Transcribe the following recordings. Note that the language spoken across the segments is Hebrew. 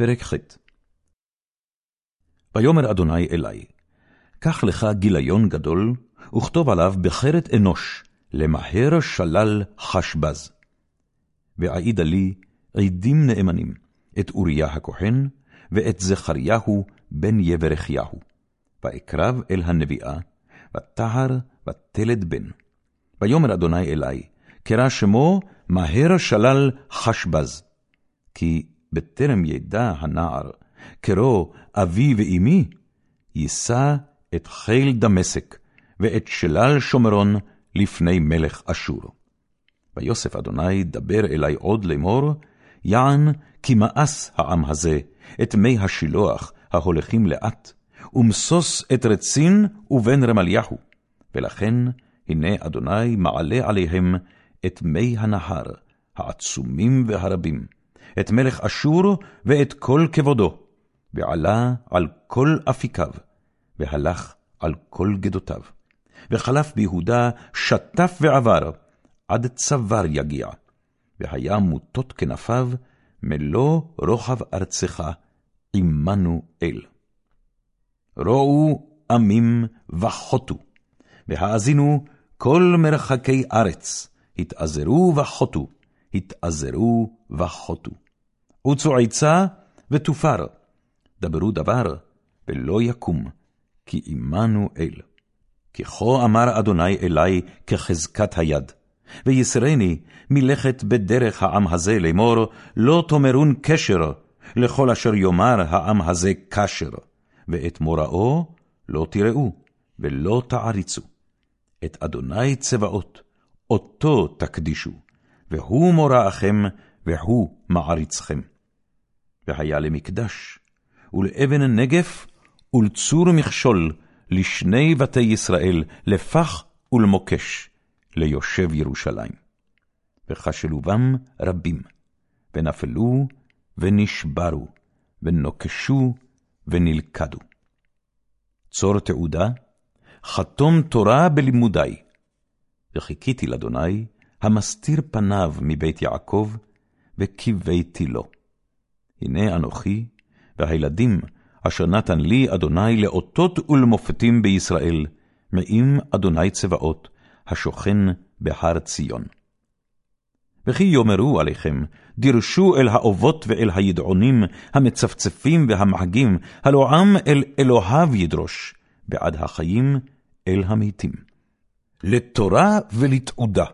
פרק ח' ויאמר אדוני אלי, קח לך גיליון גדול, וכתוב עליו בחרת אנוש, למהר שלל חשבז. ואעידה לי עדים נאמנים, את אוריה הכהן, ואת זכריהו בן יברכיהו. ואקרב אל הנביאה, ותהר ותלד בן. ויאמר אדוני אלי, קרא שמו מהר שלל חשבז. כי בטרם ידע הנער, קרוא אבי ואמי, יישא את חיל דמשק, ואת שלל שומרון לפני מלך אשור. ויוסף אדוני דבר אלי עוד לאמור, יען כי מאס העם הזה את מי השילוח ההולכים לאט, ומשוש את רצין ובן רמליהו, ולכן הנה אדוני מעלה עליהם את מי הנהר, העצומים והרבים, את מלך אשור ואת כל כבודו, ועלה על כל אפיקיו, והלך על כל גדותיו. וחלף ביהודה שטף ועבר, עד צוואר יגיע, והיה מוטות כנפיו, מלוא רוחב ארצך, עמנו אל. ראו עמים וחוטו, והאזינו כל מרחקי ארץ, התאזרו וחוטו, התאזרו וחוטו. עוצו עצה ותופר, דברו דבר, ולא יקום, כי עמנו אל. כי כה אמר אדוני אלי כחזקת היד, ויסרני מלכת בדרך העם הזה לאמור, לא תאמרון קשר, לכל אשר יאמר העם הזה קשר, ואת מוראו לא תראו, ולא תעריצו. את אדוני צבאות, אותו תקדישו, והוא מוראכם, והוא מעריצכם. והיה למקדש, ולאבן נגף, ולצור מכשול, לשני בתי ישראל, לפח ולמוקש, ליושב ירושלים. וכשלובם רבים, ונפלו, ונשברו, ונוקשו, ונלכדו. צור תעודה, חתום תורה בלימודי. וחיכיתי לאדוני, המסתיר פניו מבית יעקב, וקיוויתי לו. הנה אנוכי, והילדים אשר נתן לי אדוני לאותות ולמופתים בישראל, מעם אדוני צבאות, השוכן בהר ציון. וכי יאמרו עליכם, דירשו אל האובות ואל הידעונים, המצפצפים והמחגים, הלא עם אל אלוהיו ידרוש, בעד החיים אל המתים. לתורה ולתעודה,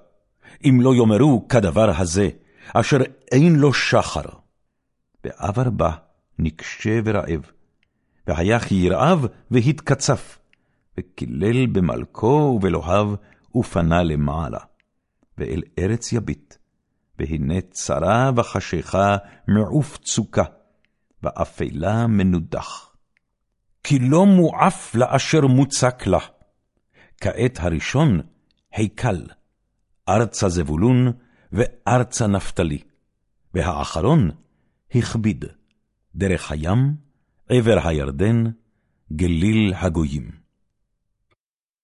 אם לא יאמרו כדבר הזה, אשר אין לו שחר. ועבר בה נקשה ורעב, והיה כי ירעב והתקצף, וקילל במלכו ובאלוהיו, ופנה למעלה, ואל ארץ יביט, והנה צרה וחשיכה מעוף צוקה, ואפלה מנודח. כי לא מועף לאשר מוצק לה. כעת הראשון, היקל, ארצה זבולון וארצה נפתלי, והאחרון, הכביד, דרך הים, עבר הירדן, גליל הגויים.